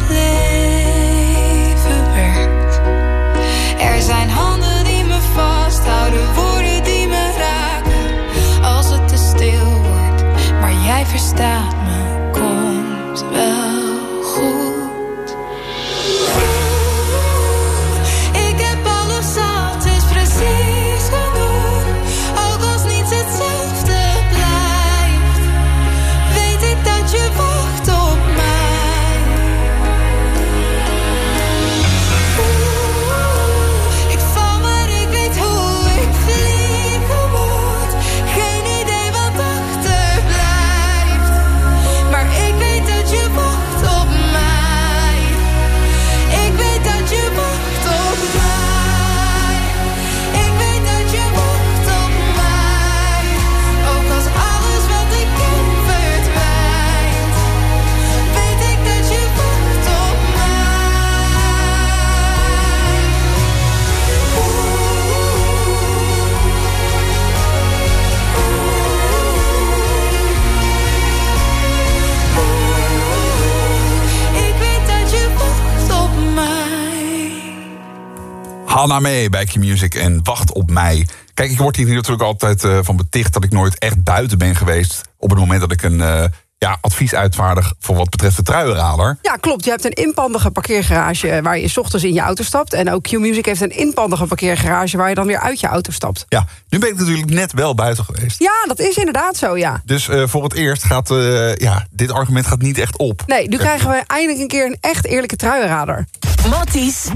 Hanna mee bij Q-Music en wacht op mij. Kijk, ik word hier natuurlijk altijd eh, van beticht dat ik nooit echt buiten ben geweest. op het moment dat ik een eh, ja, advies uitvaardig voor wat betreft de truienrader. Ja, klopt. Je hebt een inpandige parkeergarage waar je 's ochtends in je auto stapt. En ook Q-Music heeft een inpandige parkeergarage waar je dan weer uit je auto stapt. Ja, nu ben ik natuurlijk net wel buiten geweest. Ja, dat is inderdaad zo, ja. Dus eh, voor het eerst gaat eh, ja, dit argument gaat niet echt op. Nee, nu krijgen we eindelijk een keer een echt eerlijke truienrader. Matties.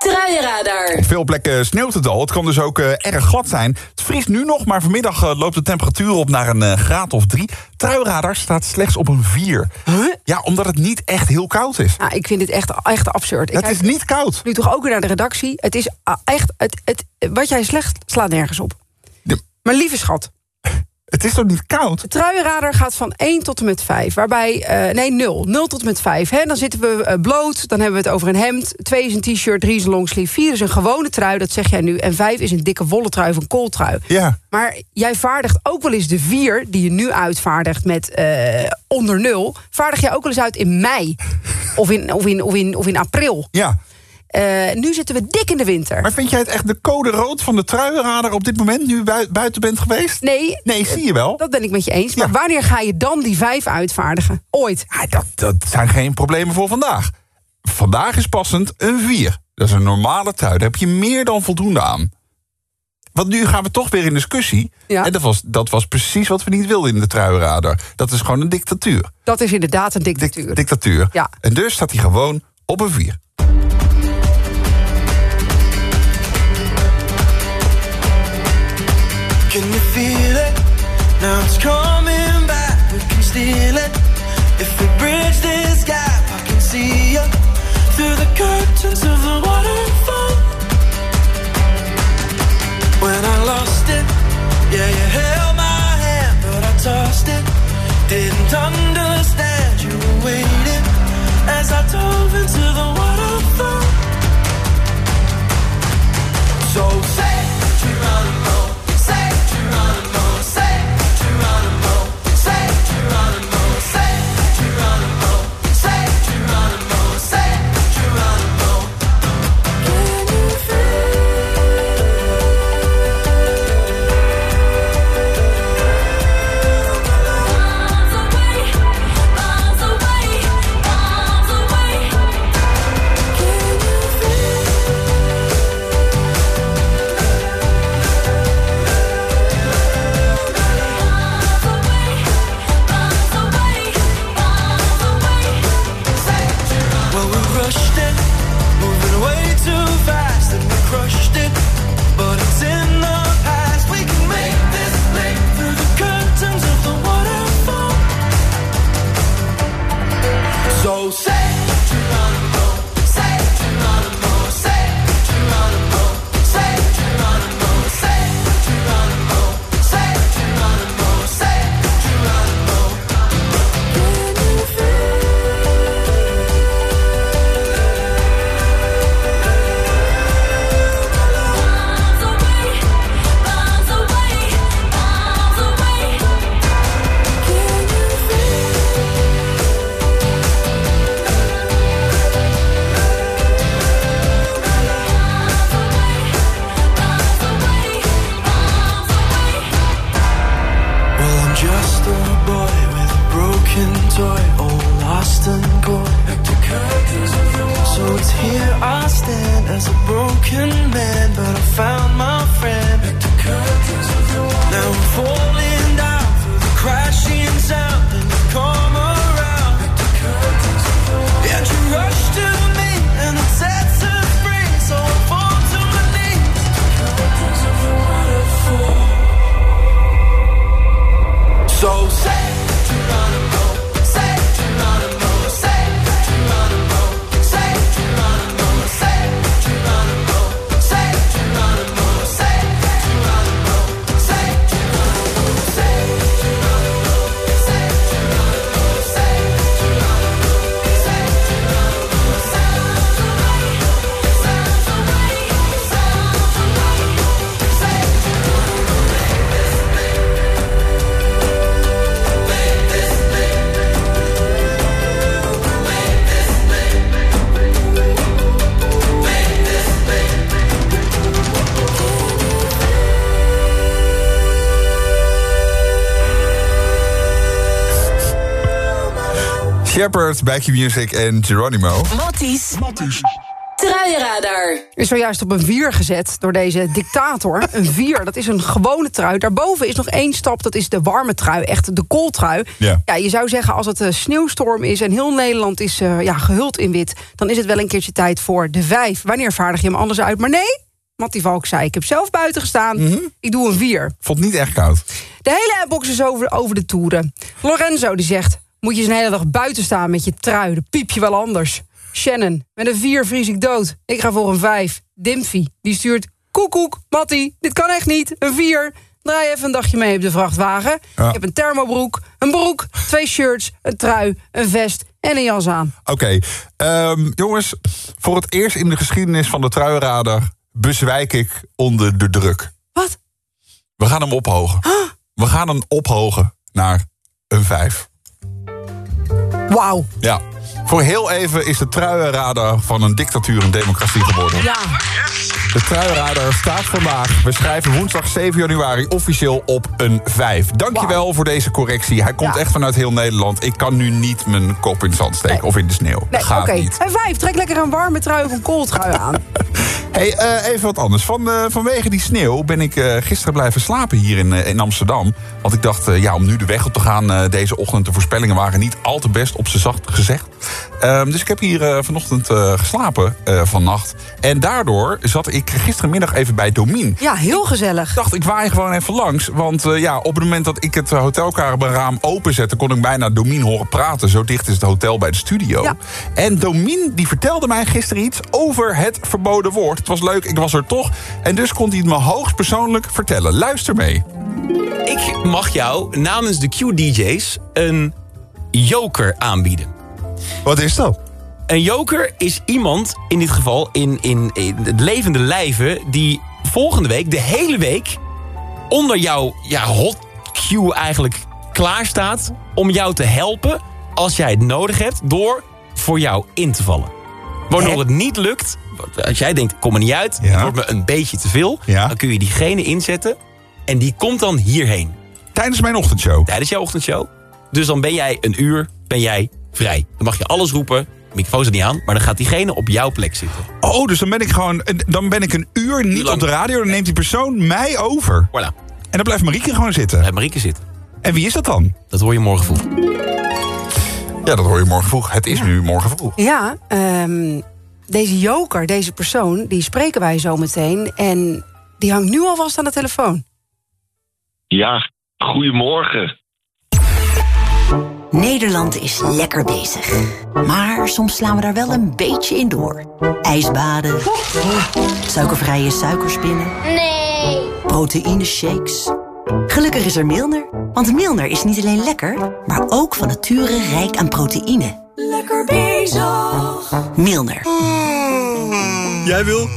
Truienradar. Op veel plekken sneeuwt het al. Het kan dus ook eh, erg glad zijn. Het vriest nu nog, maar vanmiddag eh, loopt de temperatuur op naar een eh, graad of drie. Truiradar staat slechts op een vier. Ja, omdat het niet echt heel koud is. Nou, ik vind dit echt, echt absurd. Het is niet koud. Nu toch ook weer naar de redactie. Het is ah, echt, het, het, wat jij slecht slaat nergens op. Maar lieve schat. Het is toch niet koud? De truienradar gaat van 1 tot en met 5. Waarbij, eh, nee 0. 0 tot en met 5. Hè? Dan zitten we eh, bloot, dan hebben we het over een hemd. 2 is een t-shirt, 3 is een longsleeve. 4 is een gewone trui, dat zeg jij nu. En 5 is een dikke wollen trui of een kooltrui. Ja. Maar jij vaardigt ook wel eens de 4, die je nu uitvaardigt met eh, onder 0. Vaardig jij ook wel eens uit in mei. Of in, of in, of in, of in april. Ja. Eh, nu zitten we dik in de winter. Maar vind jij het echt de code rood van de truienradar op dit moment... nu bui- buiten bent geweest? Nee. Nee, zie je wel. Dat ben ik met je eens. Maar wanneer ga je dan die 5 uitvaardigen? Ooit. dat, dat zijn geen problemen voor vandaag. Vandaag is passend een 4. Dat is een normale trui. Daar heb je meer dan voldoende aan. Want nu gaan we toch weer in discussie. Ja. En dat was, dat was precies wat we niet wilden in de truienradar. Dat is gewoon een dictatuur. Dat is inderdaad een dictatuur. Dictatuur. Ja. En dus staat hij gewoon op een 4. Feel it? Now it's coming back. We can steal it. If we bridge this gap, I can see you through the curtains of the waterfall. When I lost it, yeah, you held my hand, but I tossed it. Didn't understand Shepard, Backy Music en Geronimo. Matties. Truienradar. Is zojuist op een vier gezet door deze dictator. Een vier, dat is een gewone trui. Daarboven is nog één stap, dat is de warme trui. Echt de kooltrui. Ja. je zou zeggen als het een sneeuwstorm is... en heel Nederland is eh, ja, gehuld in wit... dan is het wel een keertje tijd voor de vijf. Wanneer vaardig je hem anders uit? Maar nee, Mattie Valk zei, ik heb zelf buiten gestaan. Ik doe een vier. Vond niet echt koud. De hele appbox is over, over de toeren. Lorenzo die zegt, moet je eens een hele dag buiten staan met je trui. Dan piep je wel anders. Shannon, met een vier vries ik dood. Ik ga voor een vijf. Dimfy, die stuurt, koekoek, Mattie, dit kan echt niet. Een vier. Draai even een dagje mee op de vrachtwagen. Ja. Ik heb een thermobroek, een broek, twee shirts, een trui, een vest en een jas aan. Oké, ehm, jongens, voor het eerst in de geschiedenis van de truienradar bezwijk ik onder de druk. Wat? We gaan hem ophogen. We gaan hem ophogen naar een vijf. Wauw. Ja. Voor heel even is de truienradar van een dictatuur een democratie geworden. Ja. De truienradar staat vandaag, we schrijven woensdag 7 januari officieel op een 5. Dankjewel voor deze correctie. Hij komt Ja. echt vanuit heel Nederland. Ik kan nu niet mijn kop in het zand steken of in de sneeuw. Nee, Gaat oké. niet. En vijf, trek lekker een warme trui of een kooltrui aan. Hey, eh, even wat anders. Van, eh, vanwege die sneeuw ben ik eh, gisteren blijven slapen hier in, in Amsterdam. Want ik dacht, ja, om nu de weg op te gaan deze ochtend... de voorspellingen waren niet al te best op z'n zacht gezegd. Ehm, dus ik heb hier vanochtend geslapen vannacht. En daardoor zat ik gisterenmiddag even bij Domien. Ja, heel gezellig. Ik dacht, ik waai gewoon even langs. Want eh, ja, op het moment dat ik het eh, hotelkamerraam openzette... kon ik bijna Domien horen praten. Zo dicht is het hotel bij de studio. Ja. En Domien die vertelde mij gisteren iets over het verboden woord. Het was leuk, ik was er toch. En dus kon hij het me hoogstpersoonlijk vertellen. Luister mee. Ik mag jou namens de Q-DJ's een joker aanbieden. Wat is dat? Een joker is iemand, in dit geval in, in, in het levende lijven... die volgende week, de hele week, onder jouw ja, hot Q eigenlijk klaar staat... om jou te helpen als jij het nodig hebt door voor jou in te vallen. Waardoor het niet lukt, als jij denkt, kom er niet uit... het wordt me een beetje te veel... dan kun je diegene inzetten en die komt dan hierheen. Tijdens mijn ochtendshow? Tijdens jouw ochtendshow. Dus dan ben jij een uur ben jij vrij. Dan mag je alles roepen, microfoon zit niet aan... maar dan gaat diegene op jouw plek zitten. Oh, dus dan ben ik gewoon dan ben ik een uur niet op de radio. Dan neemt die persoon mij over. Voilà. En dan blijft Marieke gewoon zitten. Blijft Marieke zitten. En wie is dat dan? Dat hoor je morgen vroeg. Ja, dat hoor je morgen vroeg. Het is nu morgen vroeg. Ja, ehm, deze joker, deze persoon, die spreken wij zo meteen. En die hangt nu alvast aan de telefoon. Ja, goedemorgen. Nederland is lekker bezig. Maar soms slaan we daar wel een beetje in door. Ijsbaden. Suikervrije suikerspinnen. Nee. Proteïne shakes. Gelukkig is er Milner. Want Milner is niet alleen lekker, maar ook van nature rijk aan proteïne. Lekker bezig. Milner. Jij wil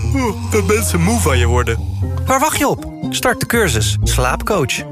dat mensen moe van je worden. Waar wacht je op? Start de cursus Slaapcoach.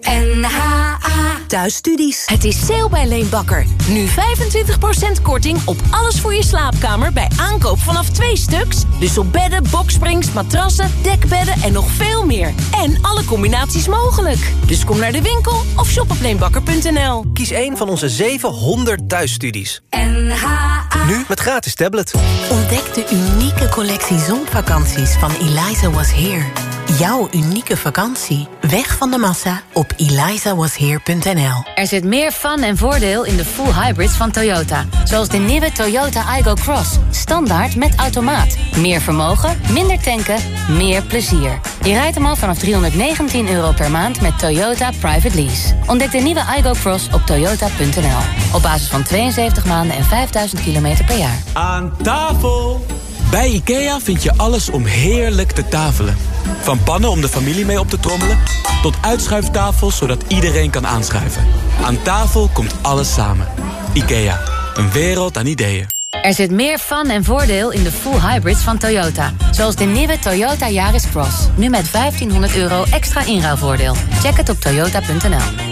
NHA Thuisstudies. Het is sale bij Leenbakker. Nu 25% korting op alles voor je slaapkamer bij aankoop vanaf twee stuks. Dus op bedden, boksprings, matrassen, dekbedden en nog veel meer. En alle combinaties mogelijk. Dus kom naar de winkel of shop op leenbakker.nl. Kies een van onze 700 thuisstudies. NHA Nu met gratis tablet. Ontdek de unieke collectie zonvakanties van Eliza Was Here. Jouw unieke vakantie. Weg van de massa op elizawasheer.nl. Er zit meer fun en voordeel in de full hybrids van Toyota. Zoals de nieuwe Toyota Igo Cross. Standaard met automaat. Meer vermogen, minder tanken, meer plezier. Je rijdt hem al vanaf 319 euro per maand met Toyota Private Lease. Ontdek de nieuwe Igo Cross op toyota.nl. Op basis van 72 maanden en 5000 kilometer per jaar. Aan tafel! Bij IKEA vind je alles om heerlijk te tafelen. Van pannen om de familie mee op te trommelen... tot uitschuiftafels zodat iedereen kan aanschuiven. Aan tafel komt alles samen. IKEA, een wereld aan ideeën. Er zit meer fun en voordeel in de full hybrids van Toyota. Zoals de nieuwe Toyota Yaris Cross. Nu met 1500 euro extra inruilvoordeel. Check het op toyota.nl.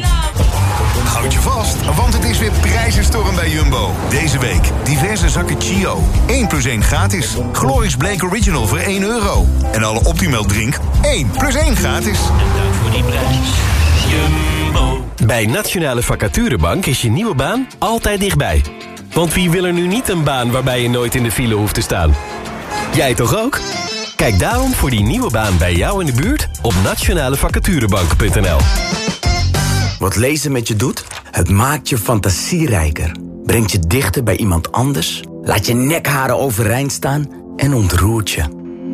Houd je vast, want het is weer prijzenstorm bij Jumbo. Deze week diverse zakken Chio. 1 plus 1 gratis. Glorious Blake Original voor 1 euro. En alle Optimal drink 1 plus 1 gratis. voor die prijs. Jumbo. Bij Nationale Vacaturebank is je nieuwe baan altijd dichtbij. Want wie wil er nu niet een baan waarbij je nooit in de file hoeft te staan? Jij toch ook? Kijk daarom voor die nieuwe baan bij jou in de buurt op nationalevacaturebank.nl. Wat lezen met je doet? Het maakt je fantasierijker. Brengt je dichter bij iemand anders. Laat je nekharen overeind staan en ontroert je.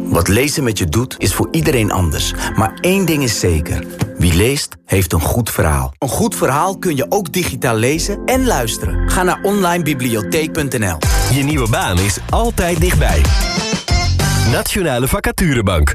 Wat lezen met je doet is voor iedereen anders. Maar één ding is zeker. Wie leest, heeft een goed verhaal. Een goed verhaal kun je ook digitaal lezen en luisteren. Ga naar onlinebibliotheek.nl Je nieuwe baan is altijd dichtbij. Nationale Vacaturebank.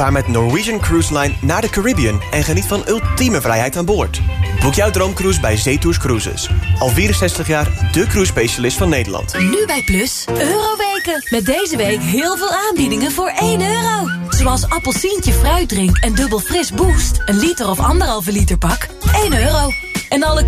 Vaar met Norwegian Cruise Line naar de Caribbean en geniet van ultieme vrijheid aan boord. Boek jouw droomcruise bij Zetours Cruises. Al 64 jaar de cruise specialist van Nederland. Nu bij Plus, Euroweken. Met deze week heel veel aanbiedingen voor 1 euro. Zoals appelsientje fruitdrink en dubbel fris boost. Een liter of anderhalve liter pak. 1 euro. En alle